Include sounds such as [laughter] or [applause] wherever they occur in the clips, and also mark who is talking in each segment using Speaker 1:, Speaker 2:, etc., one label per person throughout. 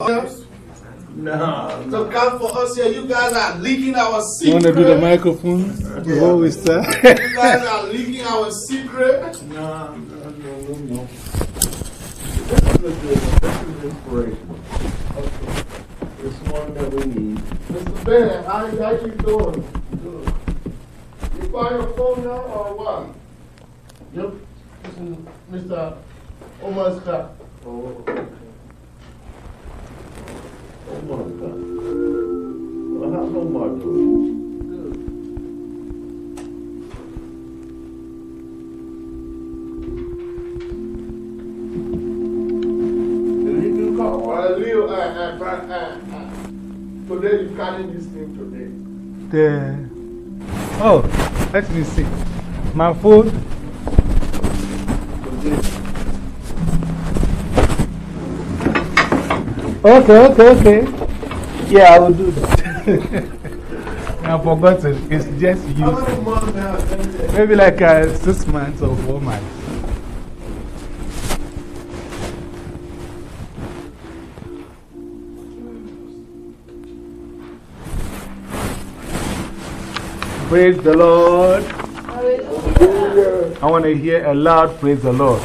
Speaker 1: No. To come for us here, you guys are leaking our secret.
Speaker 2: You want to do the microphone before we start?
Speaker 1: you guys are leaking our secret.
Speaker 3: No, no, no, no. This is a good one. This is inspirational. Okay. It's one that we need.
Speaker 1: Mr. Ben, how, how you doing? Good. You find your phone now or what? Yep. This is Mr. Omar Scott.
Speaker 3: Oh, okay.
Speaker 1: Uh, uh, uh, uh, today you carrying this thing today.
Speaker 2: The, oh, let me see. My phone. Okay, okay, okay. Yeah, I will do that. [laughs] I forgot it. It's just
Speaker 1: How
Speaker 2: used.
Speaker 1: many months now? Let me
Speaker 2: Maybe like uh, six months or four months. Praise the Lord. I want to hear a loud praise the Lord.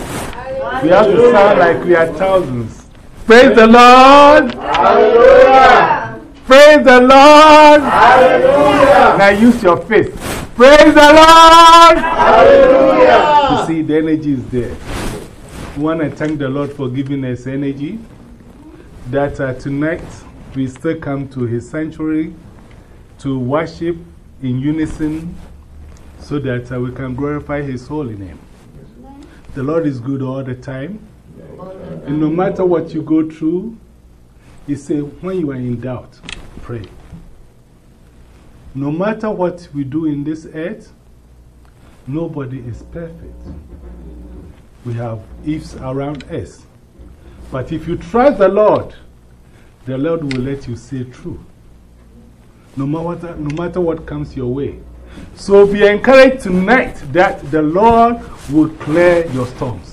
Speaker 2: We have to sound like we are thousands. Praise the Lord.
Speaker 1: Hallelujah!
Speaker 2: Praise the Lord.
Speaker 1: Hallelujah!
Speaker 2: Now use your face. Praise the Lord.
Speaker 1: Hallelujah!
Speaker 2: You see, the energy is there. We want to thank the Lord for giving us energy. That uh, tonight we still come to His sanctuary to worship in unison so that uh, we can glorify His holy name. The Lord is good all the time. And no matter what you go through, He said, when you are in doubt, pray. No matter what we do in this earth, nobody is perfect. We have ifs around us. But if you trust the Lord, the Lord will let you say true. No matter, no matter what comes your way. So be encouraged tonight that the Lord will clear your storms.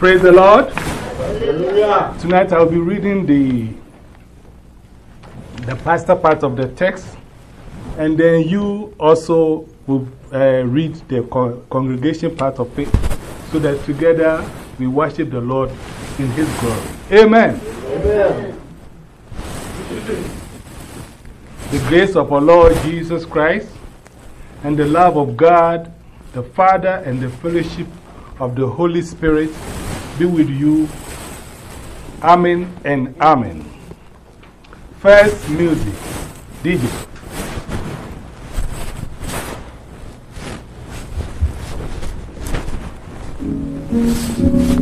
Speaker 2: Praise the Lord.
Speaker 1: Hallelujah!
Speaker 2: Tonight I'll be reading the, the pastor part of the text, and then you also will uh, read the con congregation part of it, so that together we worship the Lord in His glory. Amen.
Speaker 1: Amen.
Speaker 2: The grace of our Lord Jesus Christ, and the love of God, the Father, and the fellowship of the Holy Spirit be with you. Amen and Amen. First music. DJ.
Speaker 4: Thank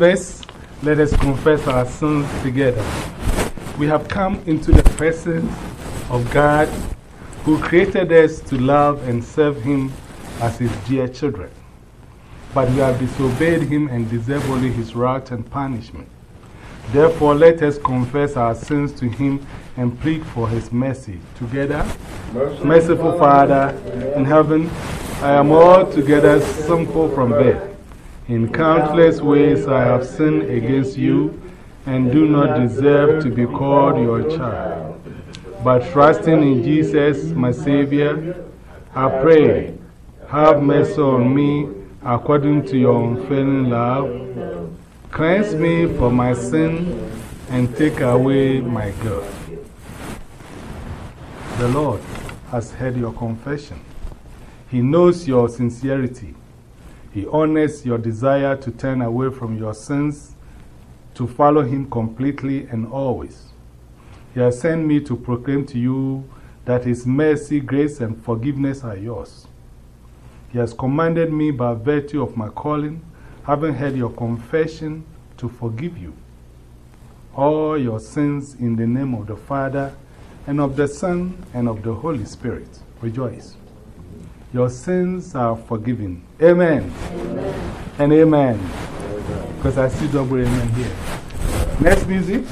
Speaker 2: believers, let us confess our sins together. We have come into the presence of God who created us to love and serve Him as His dear children. But we have disobeyed Him and deserve only His wrath and punishment. Therefore, let us confess our sins to Him and plead for His mercy. Together, merciful Father in heaven, I am altogether sinful from birth. In countless ways I have sinned against you and do not deserve to be called your child. But trusting in Jesus, my Savior, I pray, have mercy on me according to your unfailing love. Cleanse me from my sin and take away my guilt. The Lord has heard your confession. He knows your sincerity. He honors your desire to turn away from your sins, to follow Him completely and always. He has sent me to proclaim to you that His mercy, grace, and forgiveness are yours. He has commanded me by virtue of my calling, having heard your confession, to forgive you all your sins in the name of the Father, and of the Son, and of the Holy Spirit. Rejoice. Your sins are forgiven. Amen. amen. And amen. Because I see double amen here. Next music.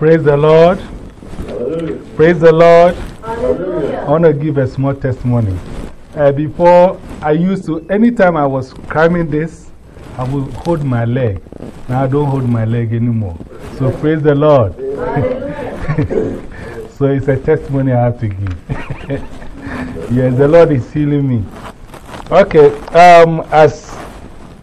Speaker 2: Praise the Lord.
Speaker 3: Hallelujah.
Speaker 2: Praise the Lord.
Speaker 3: Hallelujah.
Speaker 2: I want to give a small testimony. Uh, before, I used to, anytime I was climbing this, I would hold my leg. Now I don't hold my leg anymore. So praise the Lord. [laughs] so it's a testimony I have to give. [laughs] yes, the Lord is healing me. Okay, um, as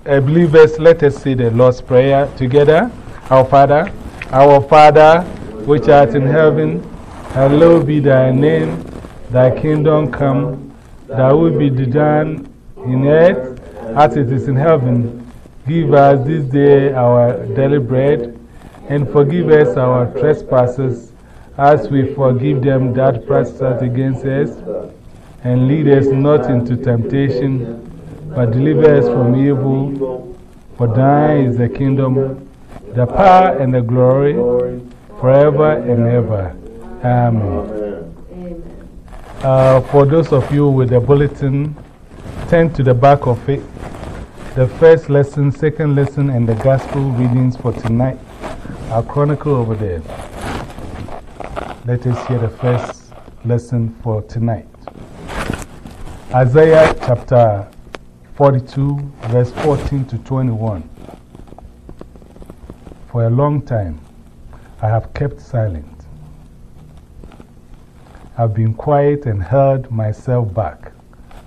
Speaker 2: believers, let us say the Lord's Prayer together. Our Father, our Father, which art in heaven, hallowed be thy name, thy kingdom come, thy will be done in earth as it is in heaven. Give us this day our daily bread, and forgive us our trespasses as we forgive them that trespass against us. And lead us not into temptation, but deliver us from evil. For thine is the kingdom, the power, and the glory forever and ever. Amen. Uh, for those of you with the bulletin, turn to the back of it. The first lesson, second lesson, and the gospel readings for tonight are chronicled over there. Let us hear the first lesson for tonight. Isaiah chapter 42, verse 14 to 21. For a long time, I have kept silent. I've been quiet and held myself back.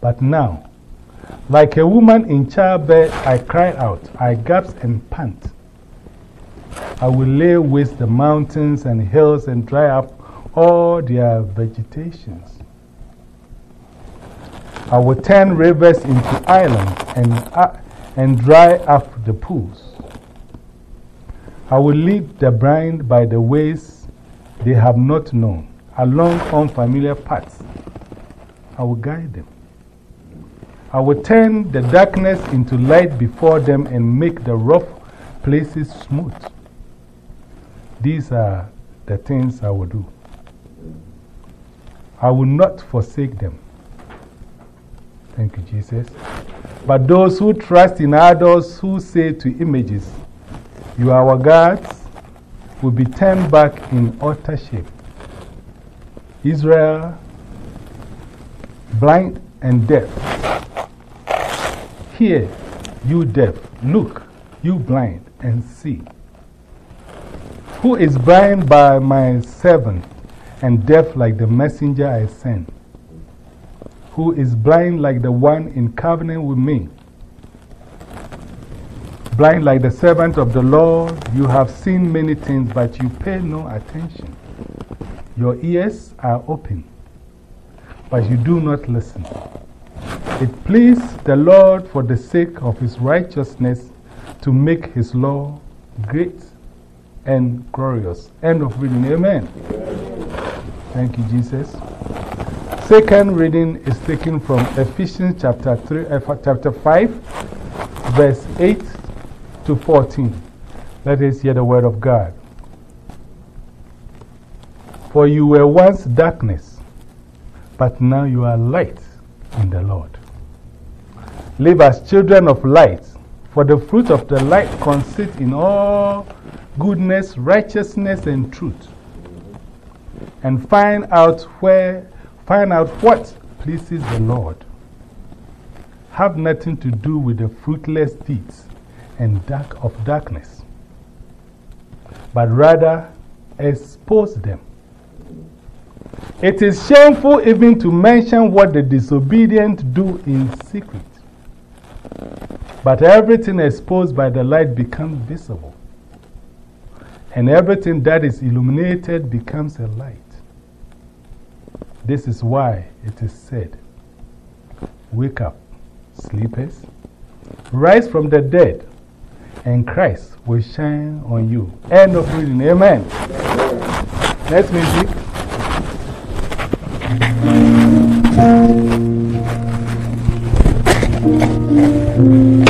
Speaker 2: But now, like a woman in childbirth, I cry out, I gasp and pant. I will lay waste the mountains and hills and dry up all their vegetations. I will turn rivers into islands and, uh, and dry up the pools. I will lead the blind by the ways they have not known, along unfamiliar paths. I will guide them. I will turn the darkness into light before them and make the rough places smooth. These are the things I will do. I will not forsake them. Thank you, Jesus. But those who trust in others who say to images, You our gods, will be turned back in utter shape. Israel, blind and deaf. Hear, you deaf. Look, you blind, and see. Who is blind by my servant and deaf like the messenger I sent? Who is blind like the one in covenant with me? Blind like the servant of the Lord, you have seen many things, but you pay no attention. Your ears are open, but you do not listen. It pleased the Lord for the sake of his righteousness to make his law great and glorious. End of reading. Amen. Thank you, Jesus. Second reading is taken from Ephesians chapter, three, uh, chapter 5, verse 8 to 14. Let us hear the word of God. For you were once darkness, but now you are light in the Lord. Live as children of light, for the fruit of the light consists in all goodness, righteousness, and truth. And find out where, find out what pleases the Lord. Have nothing to do with the fruitless deeds and dark of darkness, but rather expose them. It is shameful even to mention what the disobedient do in secret. But everything exposed by the light becomes visible, and everything that is illuminated becomes a light. This is why it is said, Wake up, sleepers, rise from the dead, and Christ will shine on you. End of reading. Amen. Next music.
Speaker 3: Bring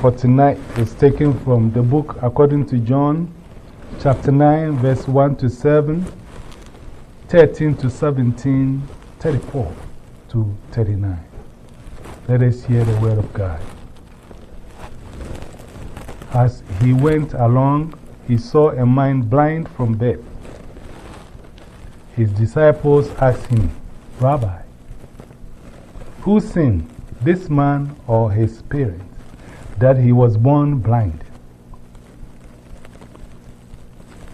Speaker 2: 49 is taken from the book according to John, chapter 9, verse 1 to 7, 13 to 17, 34 to 39. Let us hear the word of God. As he went along, he saw a man blind from birth. His disciples asked him, Rabbi, who sinned, this man or his parents? That he was born blind.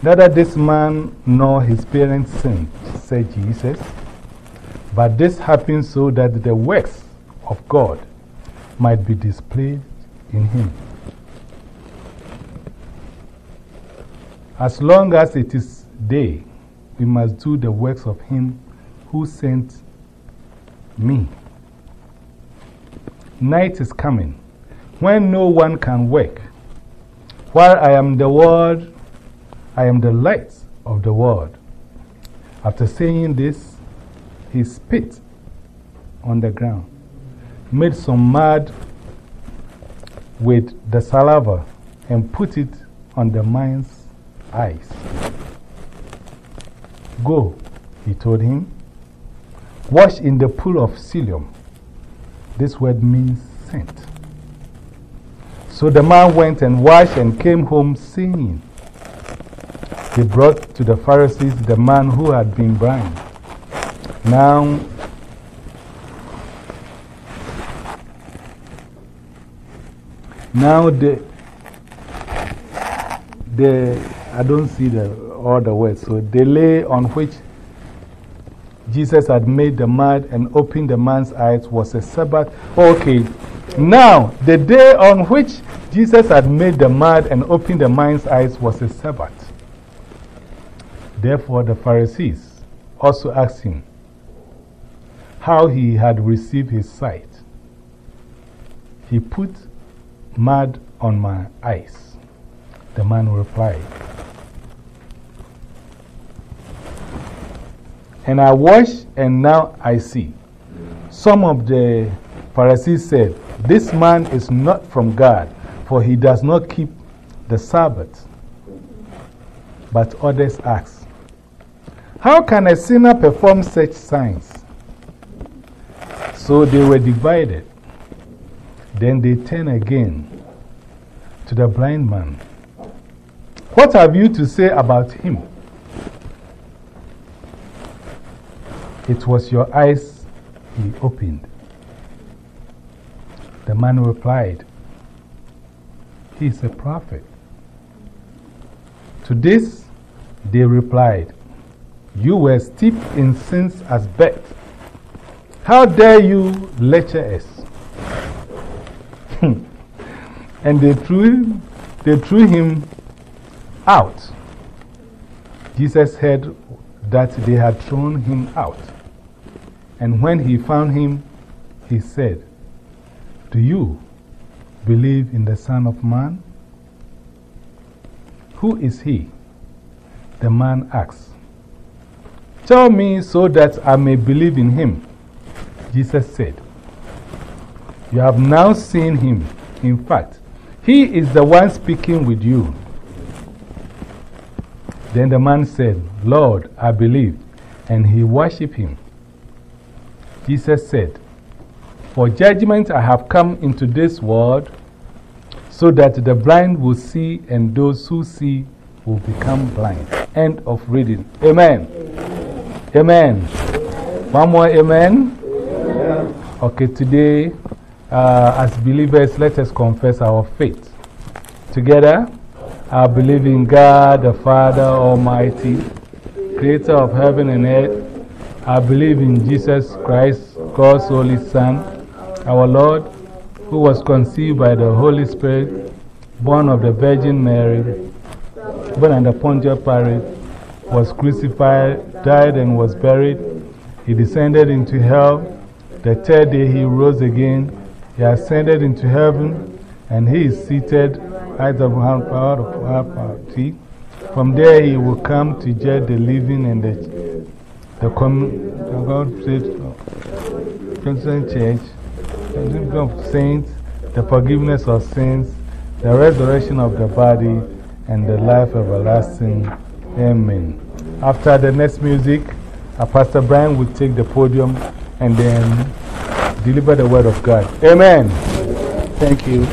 Speaker 2: Neither this man nor his parents sinned, said Jesus, but this happened so that the works of God might be displayed in him. As long as it is day, we must do the works of him who sent me. Night is coming when no one can work. While I am the world, I am the light of the world. After saying this, he spit on the ground, made some mud with the saliva and put it on the man's eyes. Go, he told him. Wash in the pool of Siloam. This word means sent. So the man went and washed and came home singing. He brought to the Pharisees the man who had been blind. Now, now the, the, I don't see the, all the words. So the lay on which Jesus had made the mud and opened the man's eyes was a Sabbath. Okay, now the day on which Jesus had made the mud and opened the man's eyes was a Sabbath. Therefore, the Pharisees also asked him how he had received his sight. He put mud on my eyes. The man replied, And I washed, and now I see. Some of the Pharisees said, This man is not from God, for he does not keep the Sabbath. But others ask, How can a sinner perform such signs? So they were divided. Then they turned again to the blind man. What have you to say about him? It was your eyes he opened. The man replied, He is a prophet. To this they replied, You were steeped in sins as birth. How dare you lecture us? [laughs] and they threw, him, they threw him out. Jesus heard that they had thrown him out. And when he found him, he said, Do you believe in the Son of Man? Who is he? The man asked. Tell me so that I may believe in him. Jesus said, You have now seen him. In fact, he is the one speaking with you. Then the man said, Lord, I believe. And he worshiped him. Jesus said, For judgment I have come into this world, so that the blind will see and those who see will become blind. End of reading. Amen. Amen. One more amen. Okay, today, uh, as believers, let us confess our faith. Together, I believe in God the Father Almighty, creator of heaven and earth. I believe in Jesus Christ, God's only Son, our Lord, who was conceived by the Holy Spirit, born of the Virgin Mary, born under Pontius Pilate, was crucified, died, and was buried. He descended into hell. The third day he rose again. He ascended into heaven, and he is seated at the hand power of power. From there he will come to judge the living and the the, the God Christian Church, the of saints, the forgiveness of sins, the resurrection of the body, and the life everlasting. Amen. After the next music, uh, Pastor Brian will take the podium and then deliver the word of God. Amen. Thank you.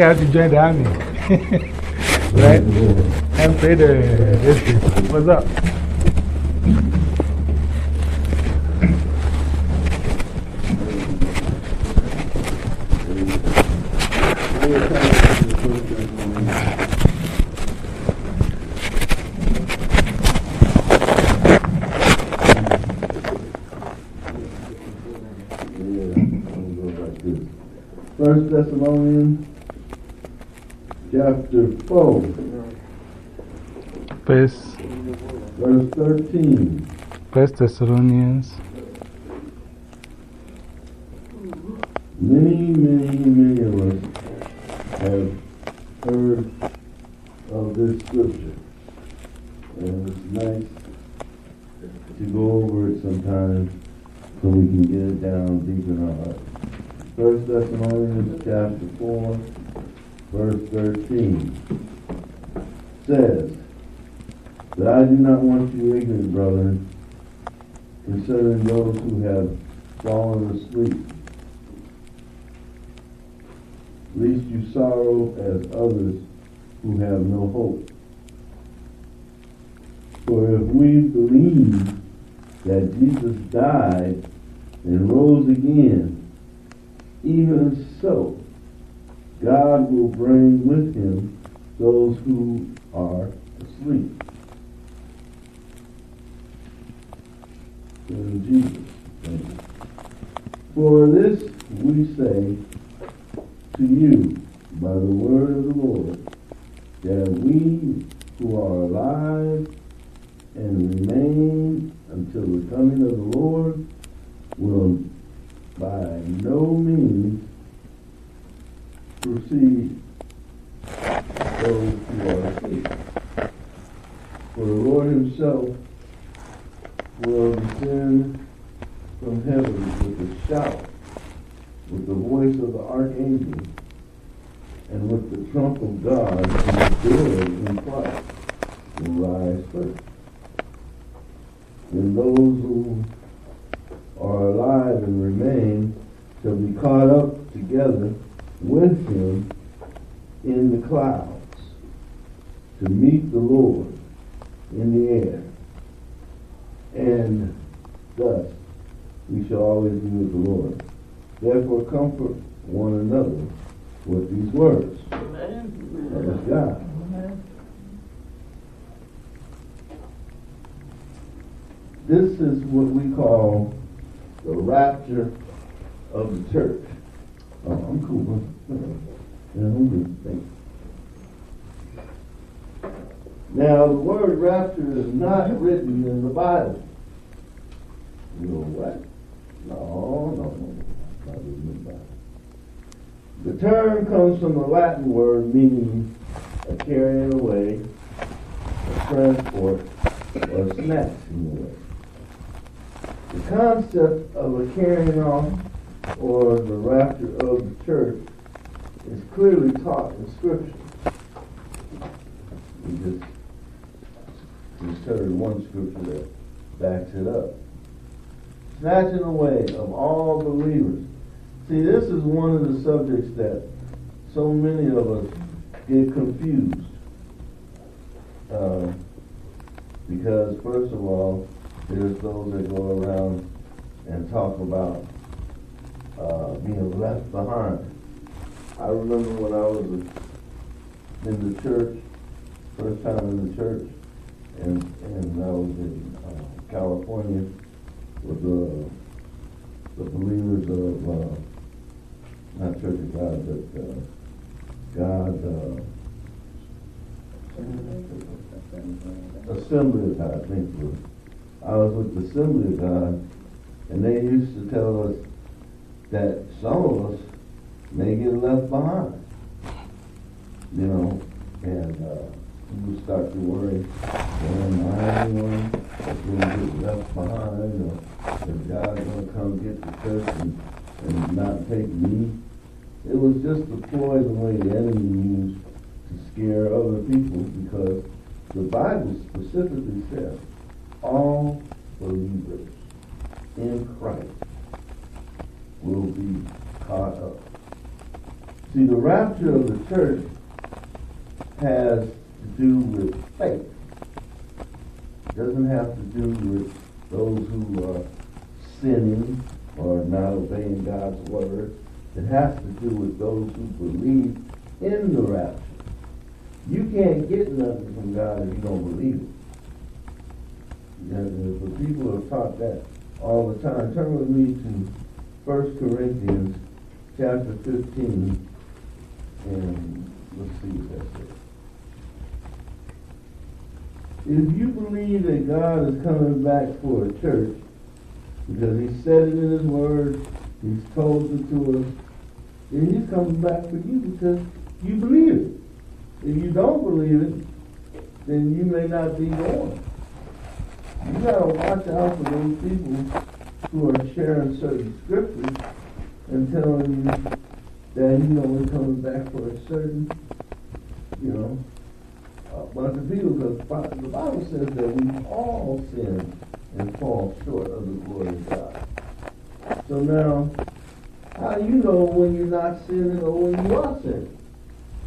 Speaker 2: [laughs] think I have to join the army. right? And play the. What's up?
Speaker 3: First Thessalonians 4,
Speaker 2: First,
Speaker 3: verse 13.
Speaker 2: First Thessalonians.
Speaker 3: Many, many, many of us have heard of this scripture. And it's nice to go over it sometimes so we can get it down deep in our heart. First Thessalonians chapter 4, verse 13 says, That I do not want you ignorant, brethren, concerning those who have fallen asleep, lest you sorrow as others who have no hope. For if we believe that Jesus died and rose again, even so, God will bring with him those who are asleep. In Jesus. For this we say to you by the word of the Lord, that we who are alive and remain until the coming of the Lord will by no means precede those who are asleep. For the Lord himself will descend from heaven with a shout, with the voice of the archangel, and with the trump of God, and the dead in Christ will rise first. Then those who are alive and remain shall be caught up together with him in the clouds to meet the Lord in the air. And thus we shall always be with the Lord. Therefore comfort one another with these words. Praise God. This is what we call the rapture of the church. Oh, I'm cool. [laughs] Yeah, I'm good. Thanks. Now, the word rapture is not written in the Bible. You know what? No, no, no. The term comes from the Latin word meaning a carrying away, a transport, or a snatching away. The concept of a carrying off or the rapture of the church is clearly taught in Scripture. We just, just heard one scripture that backs it up. Snatching away of all believers. See, this is one of the subjects that so many of us get confused. Uh, because, first of all, there's those that go around and talk about uh, being left behind. I remember when I was in the church, first time in the church, and, and I was in uh, California with the, the believers of, uh, not Church of God, but uh, God, uh, Assembly of God, I think was. I was with the Assembly of God, and they used to tell us that some of us may get left behind. You know, and uh, we would start to worry, well, am I the one that's going to get left behind, or is God going to come get the church and, and not take me? It was just a ploy the way the enemy used to scare other people because the Bible specifically says all believers in Christ will be caught up. See, the rapture of the church has to do with faith. It doesn't have to do with those who are sinning or not obeying God's word. It has to do with those who believe in the rapture. You can't get nothing from God if you don't believe it. The people are taught that all the time. Turn with me to 1 Corinthians chapter 15, and let's see what that says. If you believe that God is coming back for a church, because He said it in His Word, He's told it to us, then He's coming back for you because you believe it. If you don't believe it, then you may not be going. You gotta watch out for those people who are sharing certain scriptures and telling you that He's only coming back for a certain, you know, a bunch of people. Because the Bible says that we all sin and fall short of the glory of God. So now, how do you know when you're not sinning or when you are sinning?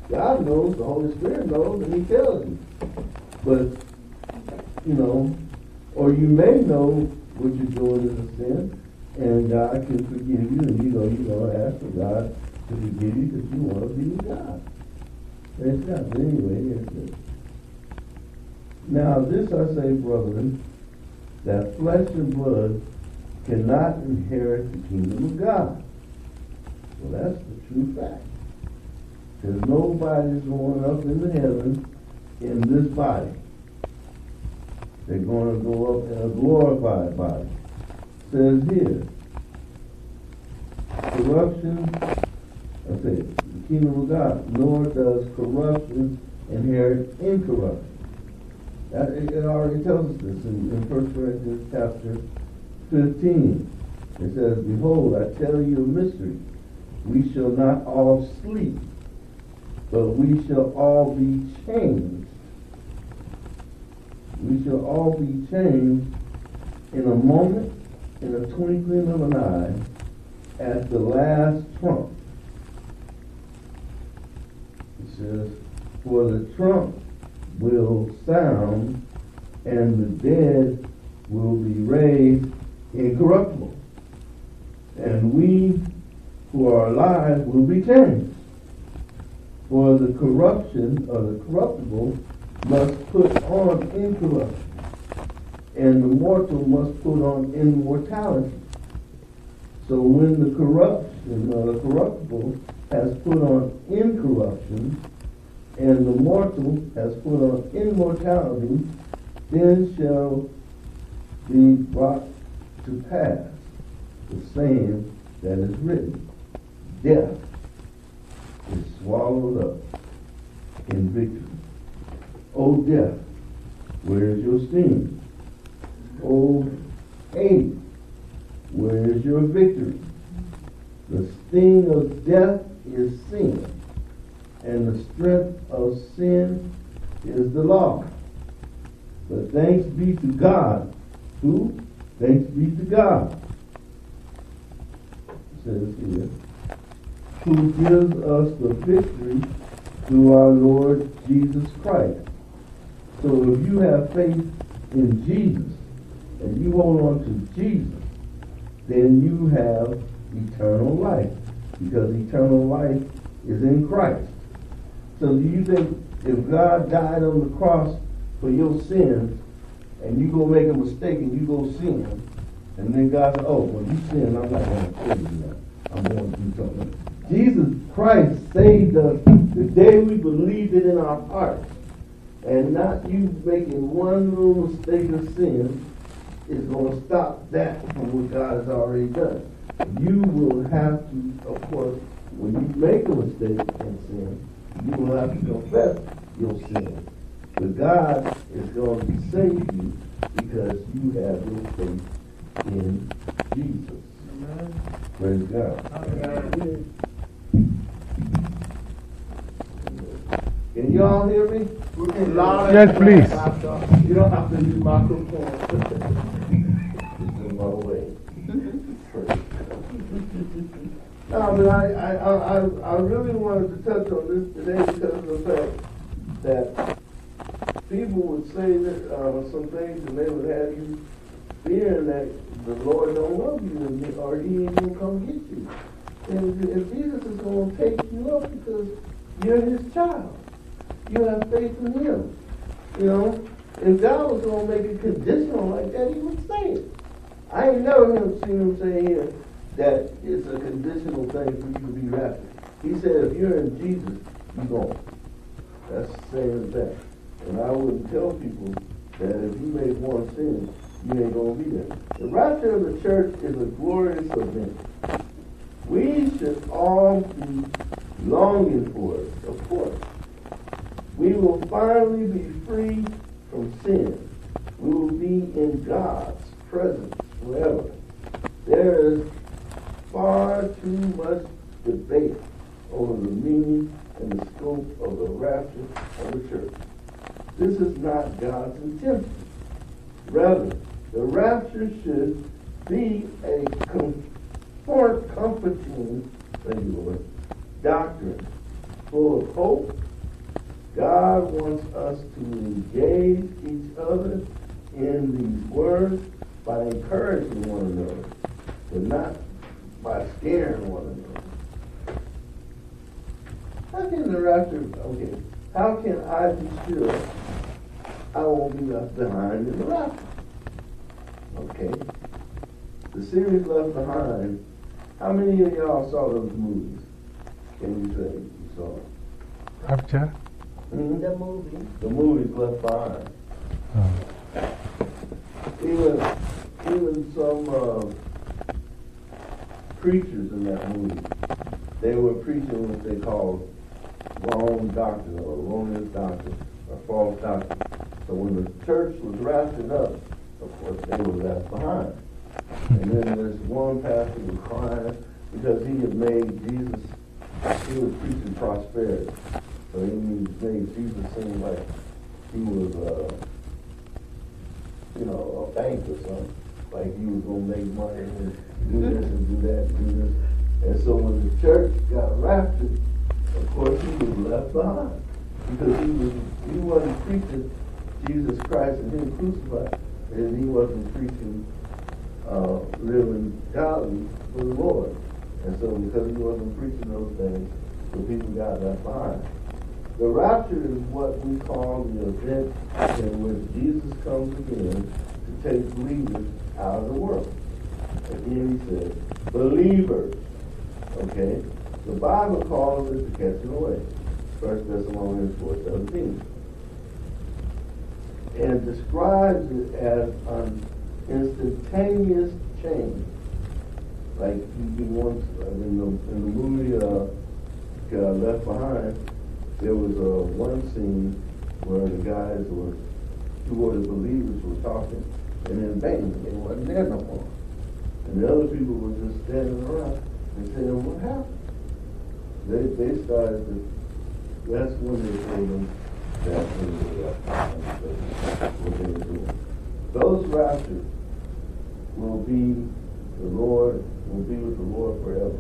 Speaker 3: God knows, the Holy Spirit knows, and He tells you. But, you know, or you may know what you're doing is a sin, and God can forgive you, and you know you don't ask for God to forgive you because you want to be with God. Praise God. But anyway, yes, yes. Now, this I say, brethren, that flesh and blood cannot inherit the kingdom of God. Well, that's the true fact. Because nobody's going up into heaven in this body. They're going to go up in a glorified body. It says here, corruption, I say, the kingdom of God, nor does corruption inherit incorruption. That, it, already tells us this in, in 1 Corinthians chapter 15. It says, Behold, I tell you a mystery. We shall not all sleep, but we shall all be changed. We shall all be changed in a moment, in a twinkling of an eye, at the last trump. It says, For the trump will sound, and the dead will be raised incorruptible. And we who are alive will be changed. For the corruption of the corruptible must put on incorruption, and the mortal must put on immortality. So when the corruption of the corruptible has put on incorruption, and the mortal has put on immortality, then shall be brought to pass the saying that is written death is swallowed up in victory. O death, where is your sting? O Hades, where is your victory? The sting of death is sin, and the strength of sin is the law. But thanks be to God, who? Thanks be to God, says here, who gives us the victory through our Lord Jesus Christ. So if you have faith in Jesus and you hold on to Jesus, then you have eternal life because eternal life is in Christ. So do you think if God died on the cross for your sins and you go make a mistake and you go sin, and then God said, oh, well, you sin, I'm not going to kill you now. I'm going to do something. Jesus Christ saved us the day we believed it in our hearts. And not you making one little mistake of sin is going to stop that from what God has already done. You will have to, of course, when you make a mistake and sin, you will have to confess your sin. But God is going to save you because you have your faith in Jesus. Amen. Praise God. Can you all hear me?
Speaker 1: We can loud
Speaker 2: Yes, please.
Speaker 1: clear. You don't have to use microphone.
Speaker 3: It's in my way. No, but I, I, I, I- I really wanted to touch on this today because of the fact that people would say that, uh, some things and they would have you fearing that the Lord don't love you and, or he ain't gonna come get you. And if Jesus is gonna take you up because you're his child, you have faith in him. You know, if God was gonna make it conditional like that, he would say it. I ain't never seen him say here that it's a conditional thing for you to be raptured. He said if you're in Jesus, you're going. That's the same as that. And I wouldn't tell people that if you make one sin, you ain't gonna be there. The rapture of the church is a glorious event. We should all be longing for it, of course. We will finally be free from sin. We will be in God's presence forever. There is far too much debate over the meaning and the scope of the rapture of the church. This is not God's intention. Rather, the rapture should be a comfort, comforting, thank you, Lord, doctrine full of hope. God wants us to engage each other in these words by encouraging one another, but not by scaring one another. How can the rapture, okay, how can I be sure I won't be left behind in the rapture? Okay. The series Left Behind, how many of y'all saw those movies? Can you say you saw them?
Speaker 2: Rapture?
Speaker 3: Hmm?
Speaker 4: The movie.
Speaker 3: The movies Left Behind.
Speaker 2: Oh.
Speaker 3: Even, even some uh, preachers in that movie, they were preaching what they called wrong doctrine or erroneous doctrine or false doctrine. So when the church was raptured up, of course, they were left behind. And then this one pastor was crying because he had made Jesus, he was preaching prosperity. So he made Jesus seem like he was, uh, you know, a bank or something. Like he was gonna make money and do this and do that and do this. And so when the church got raptured, of course he was left behind. Because he was he wasn't preaching Jesus Christ and him crucified. And he wasn't preaching uh, living godly for the Lord. And so because he wasn't preaching those things, the people got left behind. The rapture is what we call the event in which Jesus comes again to take believers out of the world. Again, he says, believers. Okay? The Bible calls it the catching away. 1 Thessalonians 4 17. And describes it as an instantaneous change. Like he, you once, in the, in the movie uh, uh, Left Behind, there was uh, one scene where the guys were, two of the believers were talking, and then bang, they wasn't there no more. And the other people were just standing around and saying, what happened? They, they started to, that's when they told them Those raptures will be the Lord, will be with the Lord forever.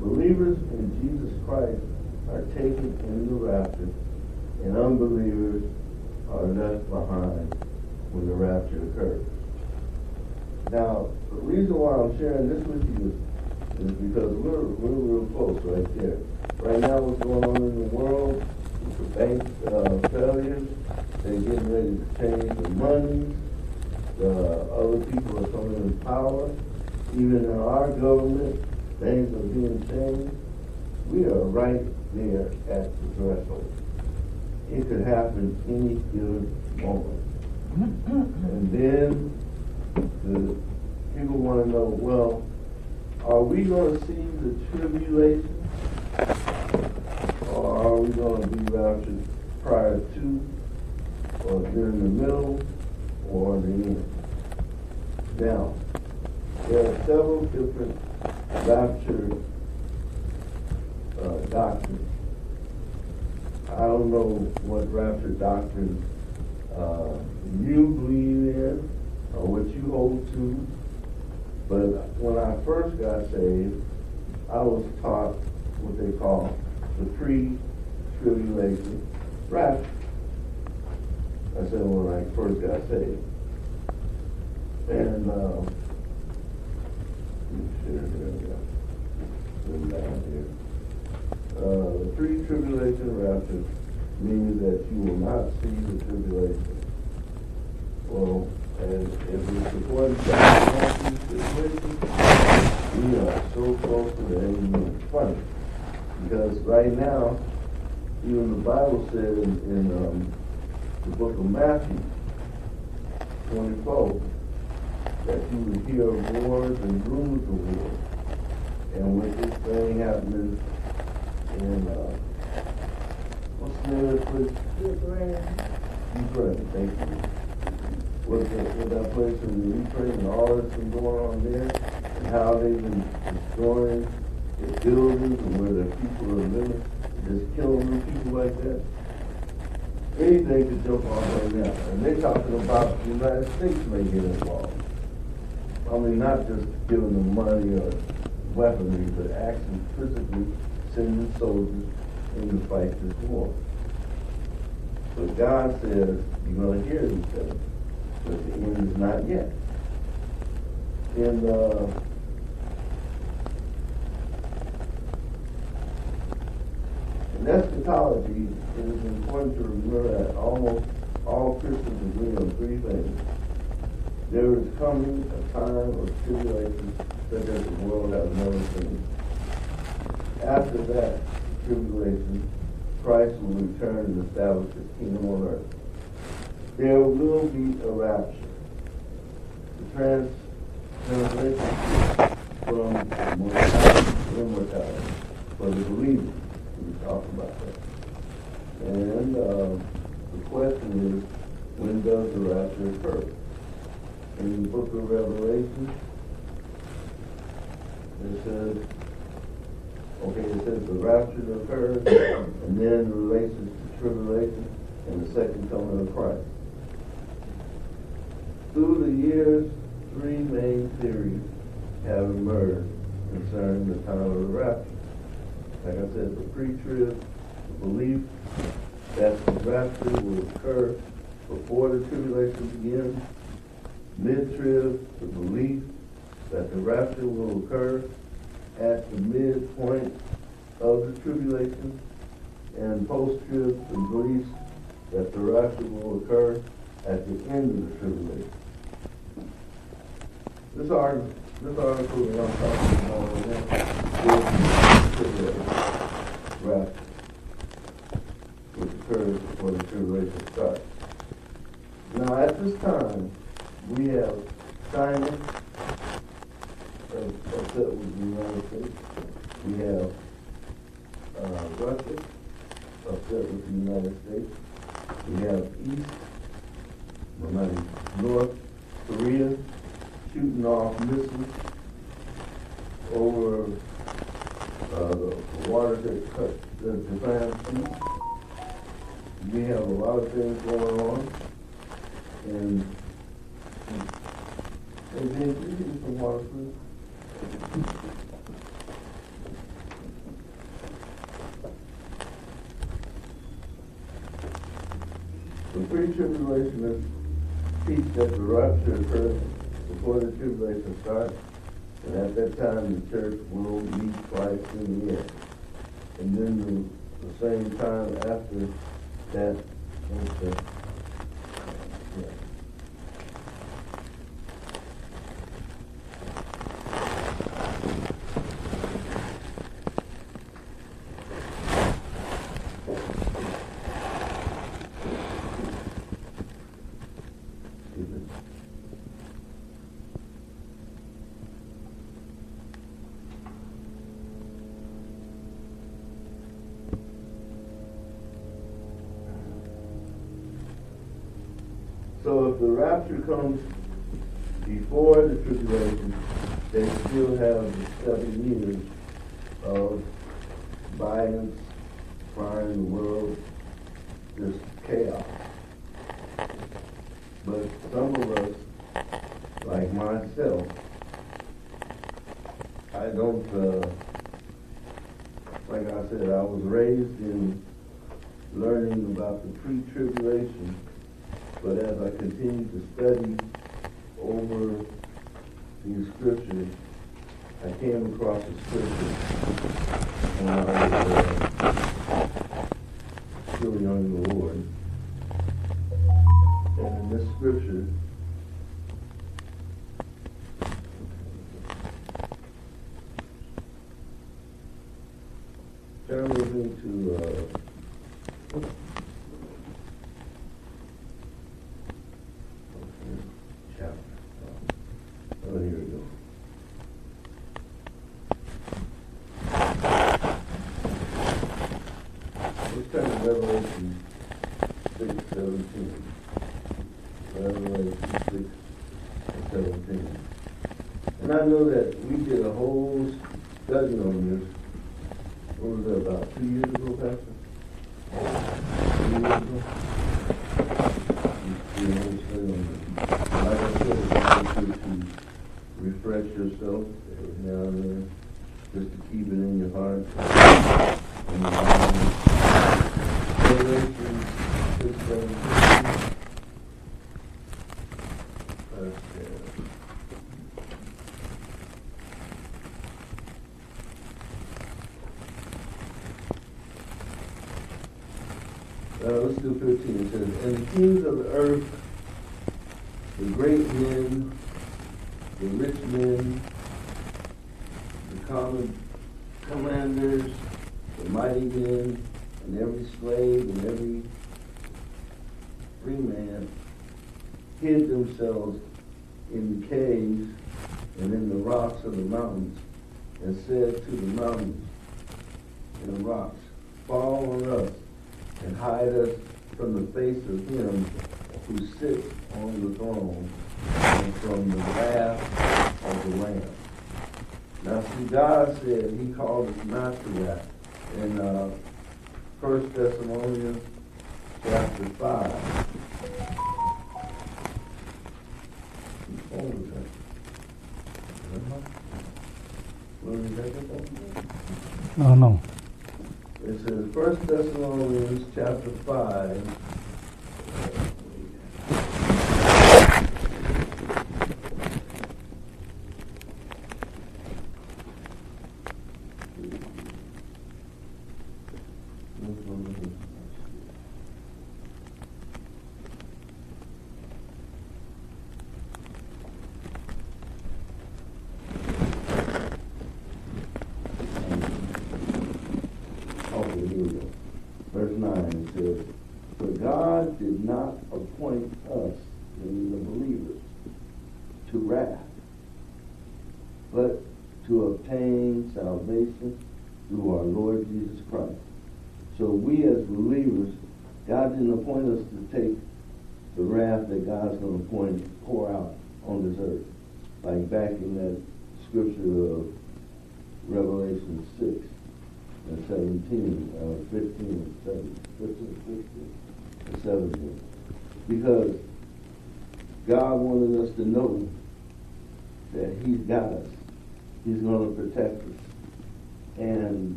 Speaker 3: Believers in Jesus Christ are taken in the rapture, and unbelievers are left behind when the rapture occurs. Now, the reason why I'm sharing this with you is, because we're, we're real close right there. Right now, what's going on in the world, bank uh, failures, they're getting ready to change the money, the other people are coming in power, even in our government, things are being changed. We are right there at the threshold. It could happen any given moment. And then the people want to know, well, are we going to see the tribulation? Or are we going to be raptured prior to, or during the middle, or the end? Now, there are several different rapture uh, doctrines. I don't know what rapture doctrine uh, you believe in or what you hold to, but when I first got saved, I was taught what they call the pre-tribulation rapture. I said when I first got saved. And, here. Uh, the pre-tribulation rapture means that you will not see the tribulation. Well, and if to Matthew's tribulation, we are so close to the end of the. Because right now, even the Bible said in, in um, the book of Matthew 24 that you would hear wars and rumors of wars. And with this thing happening in, uh, what's the name of the place? Ukraine, thank you. With, the, with that place in Ukraine and all that's been going on there, and how they've been destroying buildings and where the people are living, just killing people like that. Anything to jump on right now. And they're talking about the United States may get involved. I mean, not just giving them money or weaponry, but actually physically sending soldiers in to fight this war. But God says, you're going to hear these things, but the end is not yet. In, uh, in eschatology, it is important to remember that almost all Christians agree on three things. There is coming a time of tribulation such as the world has never seen. After that tribulation, Christ will return and establish his kingdom on earth. There will be a rapture. The trans translation from mortality to immortality for the believers. We talked about that. And uh, the question is, when does the rapture occur? In the book of Revelation, it says, okay, it says the rapture occurs, and then the relations to tribulation and the second coming of Christ. Through the years, three main theories have emerged concerning the time of the rapture. Like I said, the pre-trib, the belief that the rapture will occur before the tribulation begins, mid-trib, the belief that the rapture will occur at the midpoint of the tribulation, and post-trib, the belief that the rapture will occur at the end of the tribulation. This article, this article is which occurs before the. Now, at this time, we have China, with the United States. We have uh, Russia, upset with the United States. We have East, North Korea shooting off missiles over uh, the water that cut the Japan Sea. We have a lot of things going on. And, and then, you me some water, please? The pre-tribulationists teach that the rapture occurs before the tribulation starts, and at that time the church will meet Christ in the air. And then the, the same time after that, okay, yeah. Excuse me. So if the scriptures 秒ぐらい 2.15. It says, And the kings of the earth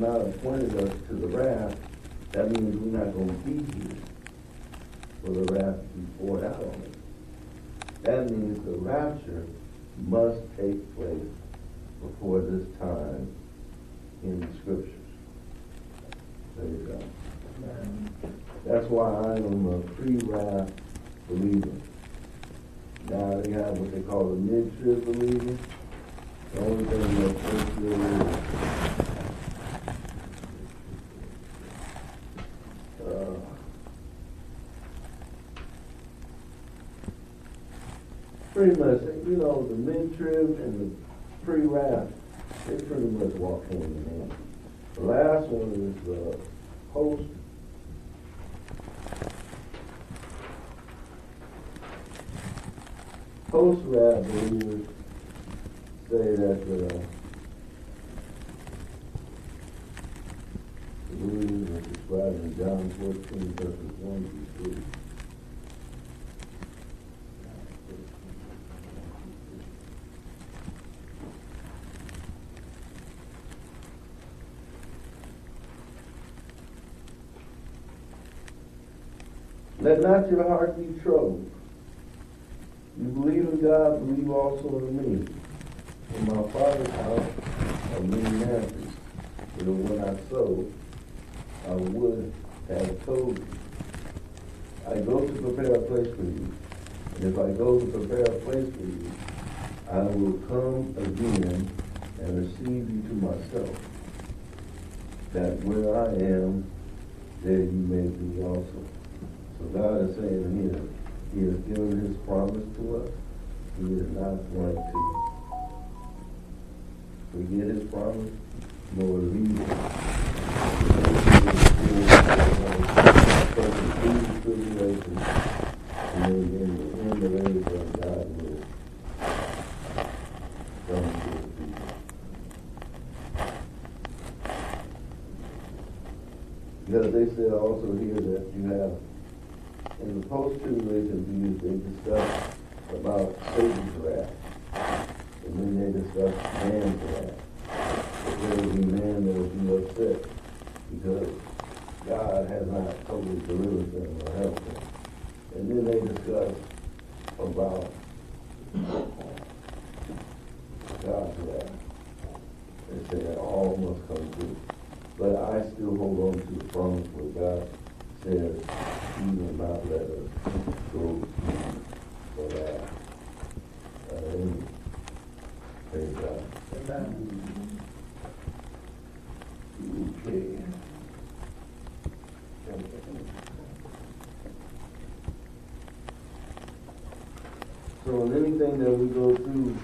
Speaker 3: not appointed us to the wrath, that means we're not going to be here for the wrath to be poured out on us. That means the rapture must take place before this time in the scriptures. There you go. That's why I am a pre-wrath pretty much, you know, the mid-trib and the pre-wrath, they pretty much walk hand in hand. The last one is the post. Post-wrap believers say that the believers are described in John 14 verses 1 through 3. Let not your heart be troubled. You believe in God, believe also in me. In my Father's house are many mansions. But when I sow, I would have told you. I go to prepare a place for you. And if I go to prepare a place for you, I will come again and receive you to myself, that where I am, there you may be also. So God is saying here, He has given His promise to us. He is not going to forget His promise, nor leave it. tribulation, and in the end of God will come to. Because they said also here that you have in the post-tribulation views, they discuss about Satan's wrath. And then they discuss man's wrath. That there will be man that will be upset because God has not totally delivered them or helped them. And then they discuss about God's wrath. They say that all must come true. But I still hold on to the promise where God says let us go for that. Uh, praise God. Okay. So in anything that we go through,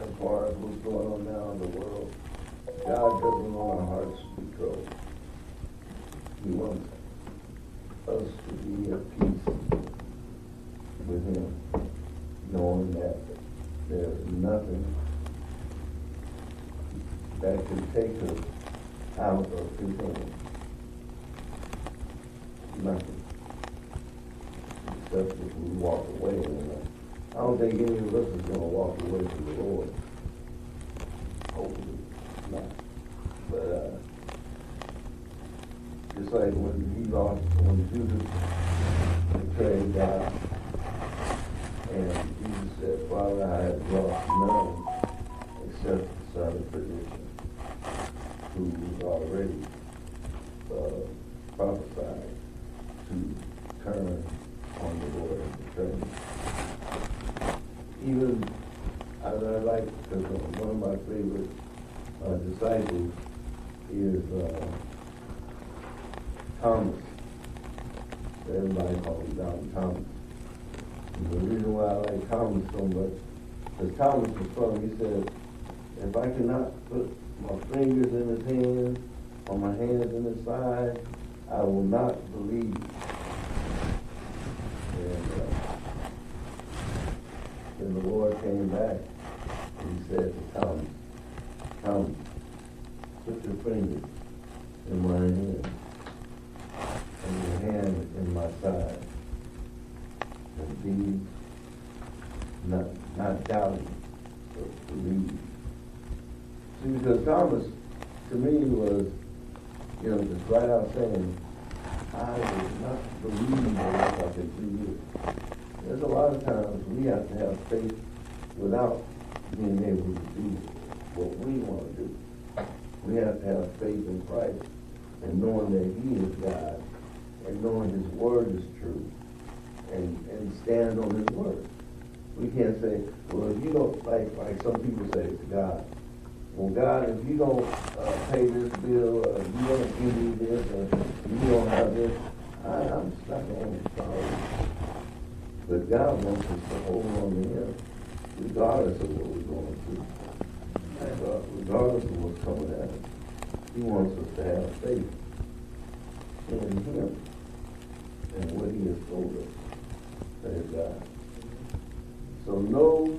Speaker 3: as far as what's going on now in the world, God doesn't want our hearts to be troubled. He wants to be at peace with Him, knowing that there's nothing that can take us out of His hand. Nothing. Except if we walk away. I don't think any of us is going to walk away from the Lord. Hopefully not. But, uh, just like when he lost, when Judas betrayed God, and Jesus said, Father, I have lost none except the son of perdition, who was already uh, prophesied to turn on the Lord and betray him. Even, I, I like, because one of my favorite uh, disciples is uh, Thomas. Everybody calls him Doubting Thomas. And the reason why I like Thomas so much, Thomas said, if I cannot put my fingers in his hands, or my hands in his side, I will not believe. And uh, then the Lord came back, and he said to Thomas, Thomas, put your fingers in my hand and your hand in my side. And be not, not doubting, but believe. See, because Thomas, to me, was, you know, just right out saying, I was not believing unless I could see you. There's a lot of times we have to have faith without being able to do what we want to do. We have to have faith in Christ and knowing that He is God and knowing His Word is true and, and stand on His Word. We can't say, well, if you don't, like, like some people say God, well, God, if you don't uh, pay this bill, or if you don't give me this, or you don't have this, I, not going to follow you. But God wants us to hold on to Him regardless of what we're going through. And, uh, regardless of what's coming at us. He wants us to have faith in Him and what He has told us. Praise God. So know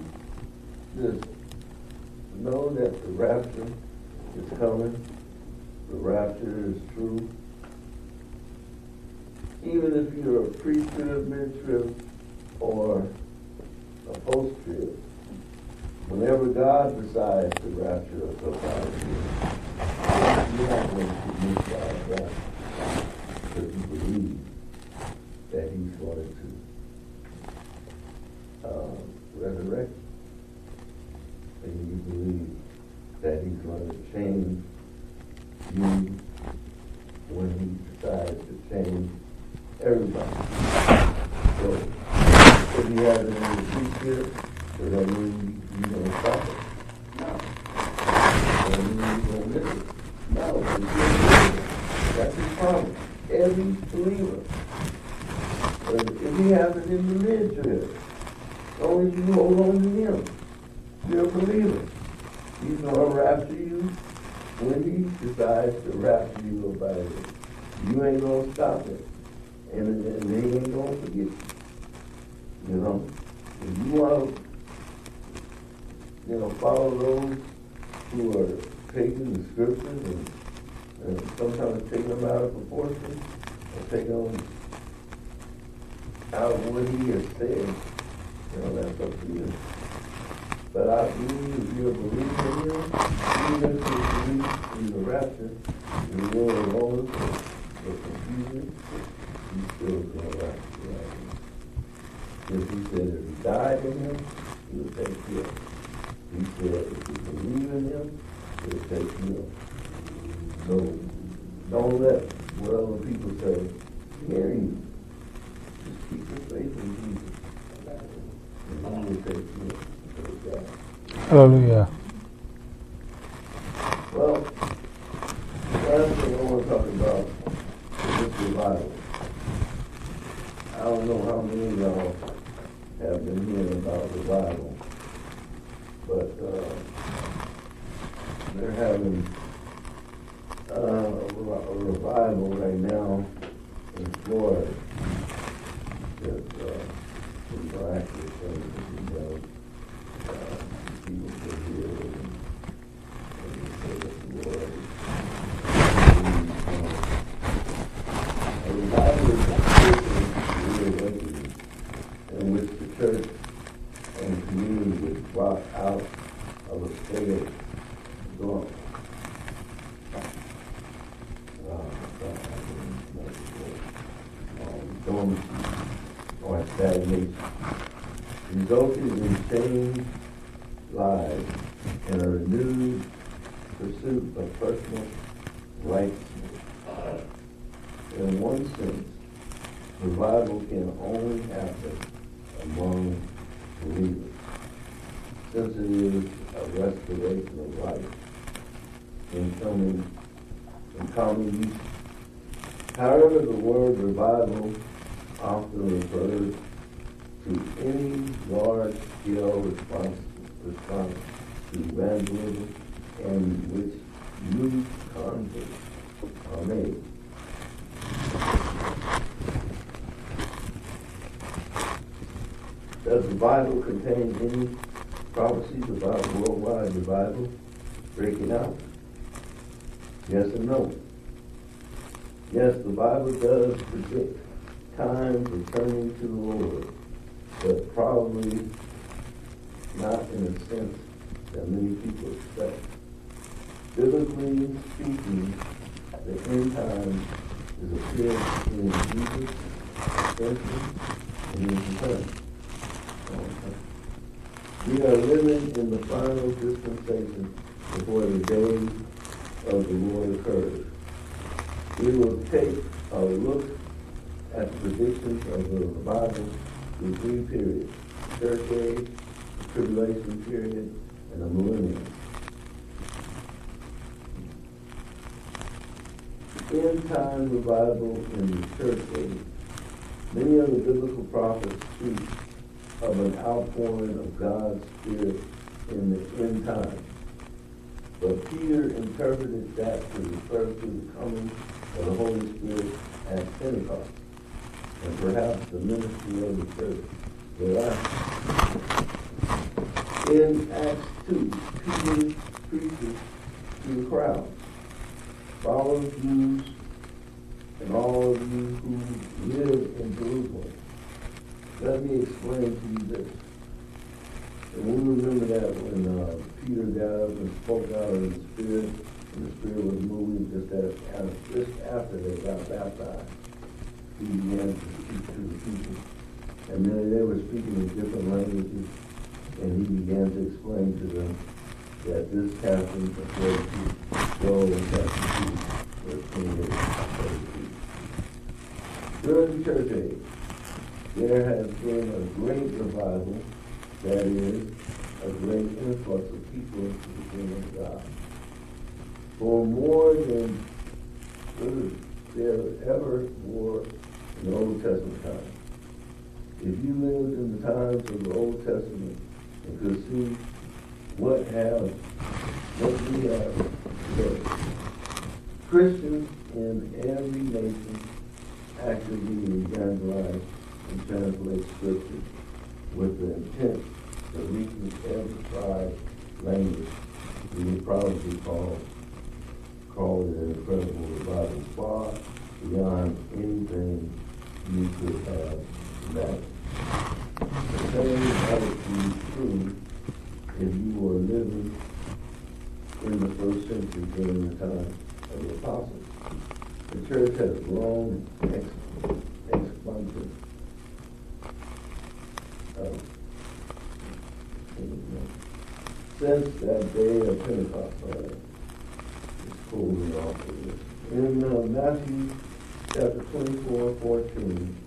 Speaker 3: this. Know that the rapture is coming. The rapture is true. Even if you're a pre-trib, mid-trib, or a post-trib, whenever God decides to rapture us up out of here, you're not going to miss God's rapture because you believe that He's going to uh, resurrect and you believe that He's going to change you when He decides to change everybody. So, if He has it in the future, does that mean you're going to stop it? No. Does that mean you're going to miss it? No. That's His promise. Every believer. But if He has it in the as long as you hold on to Him, you're a believer. He's going to rapture you when He decides to rapture you about it. You ain't going to stop it. And, and they ain't going to forget you. You know? If you want to, you know, follow those who are taking the scriptures and, and sometimes taking them out of proportion or taking them out of what he has said, you know, that's up to you. But I believe if you're a believer in him, even if you believe in the rapture, the Lord alone will confuse you, he's still going to rapture you. Because he said if you died in him, he will take you. He said if you believe in him, he'll take you. So don't let what other people say scare you. Just keep your faith in Jesus. And he will take you up. Praise God.
Speaker 2: Hallelujah.
Speaker 3: Well, the last thing I want to talk about is this revival. I don't know how many of y'all have been hearing about revival, but uh, they're having uh, a re- a revival right now in Florida. That uh, some miraculous things have been done. Uh, people get healed and and say that the Lord is, uh, a revival is a spiritual reawakening in which the church and community is brought out of a state of dorm. Uh, um, dormancy or stagnation, resulting in changed lives and a renewed pursuit of personal righteousness. In one sense, revival can only happen among believers, since it is a restoration of life in coming, in common use. However, the word revival often refers to any large-scale response, response to evangelism in which new converts are made. Does the Bible contain any prophecies about worldwide revival breaking out? Yes and no. Does predict times returning to the Lord, but probably not in a sense that many people expect. Biblically speaking, the end time is appearance in Jesus, ascension, and his return. We are living in the final dispensation before the day of the Lord occurs. We will take a look at the predictions of the Bible through three periods, church age, the tribulation period, and the millennium. End time revival in the church age Many of the biblical prophets speak of an outpouring of God's Spirit in the end time. But Peter interpreted that to refer to the coming of the Holy Spirit at Pentecost, and perhaps the ministry of the church thereafter. In Acts 2, Peter preaches to the crowd, follow Jews and all of you who live in Jerusalem. Let me explain to you this. And we remember that when uh, Peter got up and spoke out of the Spirit, the Spirit was moving just, as, just after they got baptized. He began to speak to the people. And then they were speaking in different languages, and he began to explain to them that this happened before to Joel chapter 2, verse 28 During the church age, there has been a great revival, that is, a great influx of people into the kingdom of God. For more than there ever were in the Old Testament times. If you lived in the times of the Old Testament and could see what have what we have today, Christians in every nation actively evangelize and translate scripture with the intent of reaching every tribe, language. We would probably call call it an incredible revival far beyond anything you could have imagined. The same attitude true if you were living in the first century during the time of the apostles. The church has grown exponentially. Uh, since that day of Pentecost, In uh, Matthew chapter 24, 14,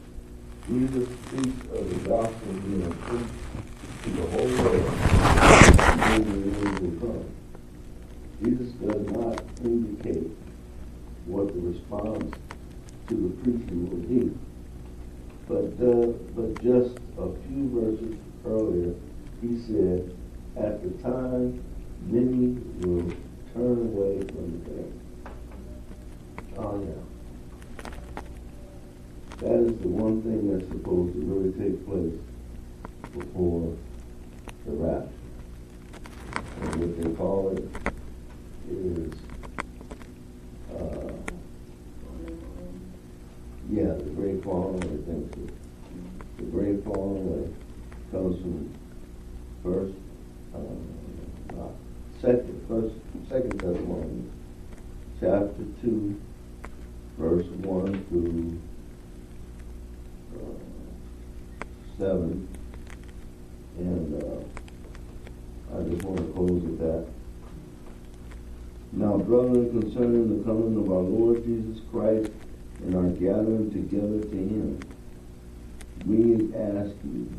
Speaker 3: Jesus speaks of the gospel being preached to the whole world. Jesus does not indicate what the response to the preaching will be, but uh, but just a few verses earlier, he said, "At the time, many will turn away from the faith." Oh yeah. That is the one thing that's supposed to really take place before the rapture. And what they call it is, uh, yeah, the great falling, I think. The great falling uh, comes from first, uh, second, first, second Thessalonians, chapter two, verse one through seven. And uh, I just want to close with that. Now, brethren, concerning the coming of our Lord Jesus Christ and our gathering together to him, we ask you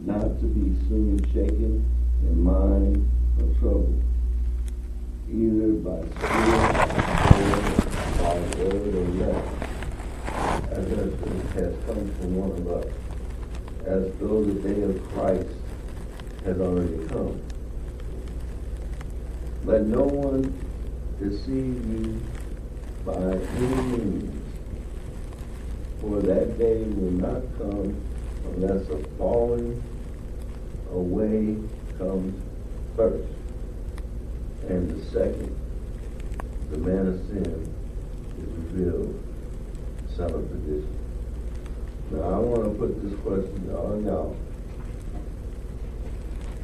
Speaker 3: not to be soon shaken in mind or trouble, either by spirit or by word or letter as has come from one of us, as though the day of Christ has already come. Let no one deceive you by any means, for that day will not come unless a falling away comes first, and the second, the man of sin, is revealed son of perdition. Now, I want to put this question on y'all.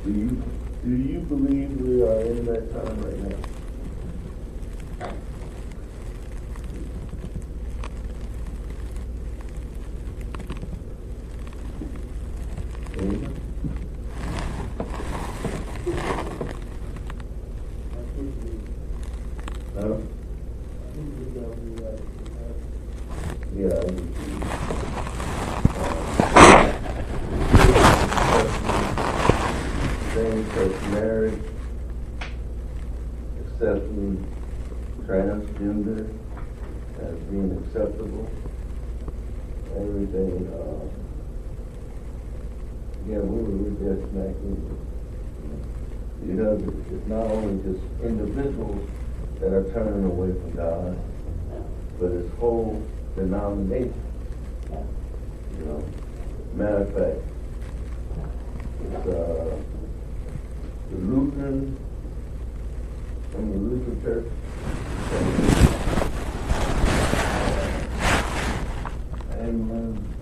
Speaker 3: Do you, do you believe we are in that time right now? Anyone? No? Yeah. I do. Same-sex marriage, accepting transgender as being acceptable, everything, uh, yeah, we were, Because it's it's not only just individuals that are turning away from God, but it's whole denomination. You know, matter of fact, it's, uh, the Lutheran, from the Lutheran church. And, um,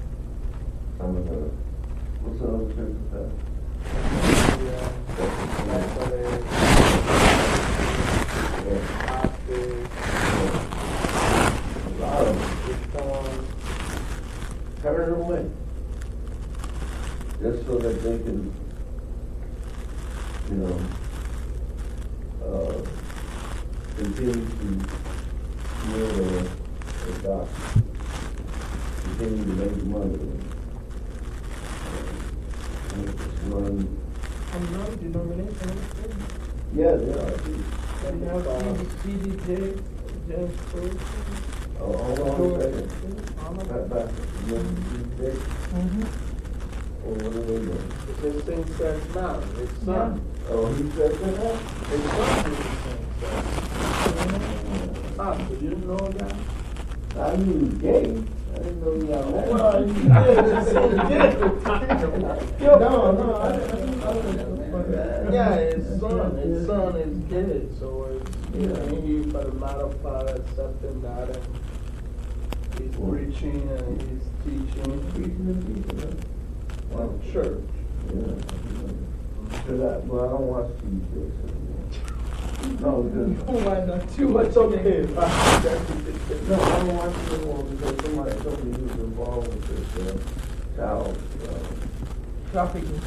Speaker 3: some of the, what's the other church that? Yeah. A lot of them, turn it away. Just so that they can, you know, uh, continue to hear the, the gospel. Continue to make money. And it's run,
Speaker 4: Another denomination.
Speaker 3: yeah, they are.
Speaker 4: And you have CDJ, James First.
Speaker 3: Oh, hold on a second.
Speaker 4: All of
Speaker 3: Back,
Speaker 4: it.
Speaker 3: back, you know, you say,
Speaker 4: Mhm.
Speaker 3: oh, what are they doing?
Speaker 4: It's the same now, it's son.
Speaker 3: Oh, he said that?
Speaker 4: It's son is the same sex. Ah, son, did you know that?
Speaker 3: I knew he was gay. I didn't know he got married.
Speaker 4: Well, you did, you said. [laughs]
Speaker 3: No, no, I didn't. I didn't.
Speaker 4: Yeah, his son, his son is gay, so it's, you know, he, for the matter of fact, accepting that and he's preaching and he's teaching.
Speaker 3: Preaching and teaching.
Speaker 4: Well, church.
Speaker 3: Yeah. Should I, well, I don't watch TV shows anymore. No, because,
Speaker 4: Why not too much okay? [laughs]
Speaker 3: no, I don't watch it anymore because somebody told me he was involved with this, uh, child, uh,
Speaker 4: Trafficking.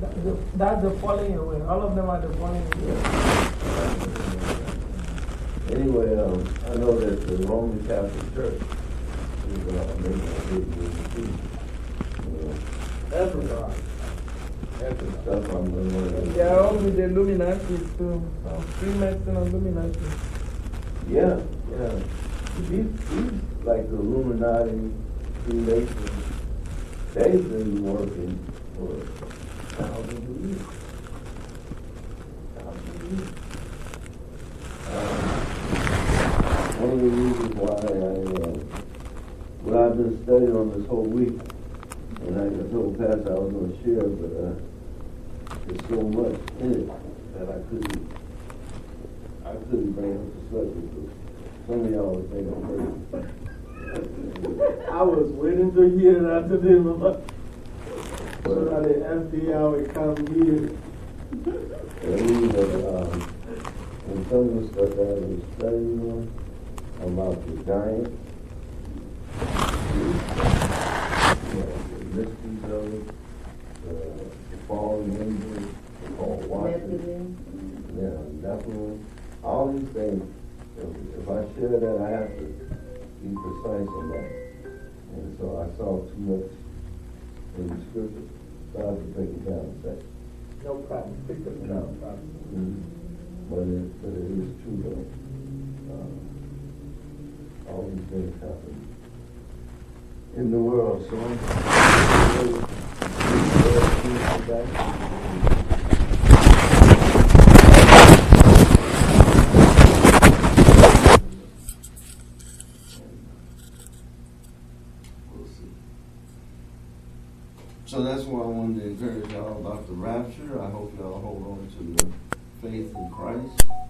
Speaker 4: That- the- That's the falling away. All of them are the falling away.
Speaker 3: Anyway, um, I know that the Roman Catholic Church is, uh, making a big move too. You know,
Speaker 4: Everybody.
Speaker 3: That's why I'm.
Speaker 4: They are all with the Illuminati too. Some Freemason and Illuminati.
Speaker 3: Yeah, yeah. These, these, like the Illuminati, Freemasons, they've been working for thousands of years. Thousands of years. Um, One of the reasons why I, uh, what I've been studying on this whole week, and I told Pastor I was gonna share, but, uh, there's so much in it that I couldn't, I couldn't bring up the subject, but some of y'all would think I'm crazy.
Speaker 4: I was waiting to hear that today, Mama. So that the FBI will come here.
Speaker 3: And were, um, and some of the stuff that I was studying on, about the giant, the mysteries of it, the fallen angels, called watchers. Yeah, definitely. All these things, if, if I share that, I have to be precise on that. And so I saw too much in the scripture, so I have to break it down a second.
Speaker 4: No problem. Pick them down, problem.
Speaker 3: Mhm. But it, but it is true though. Uh, All these things happen in the world, so I'm. So that's why I wanted to encourage y'all about the rapture. I hope y'all hold on to the faith in Christ.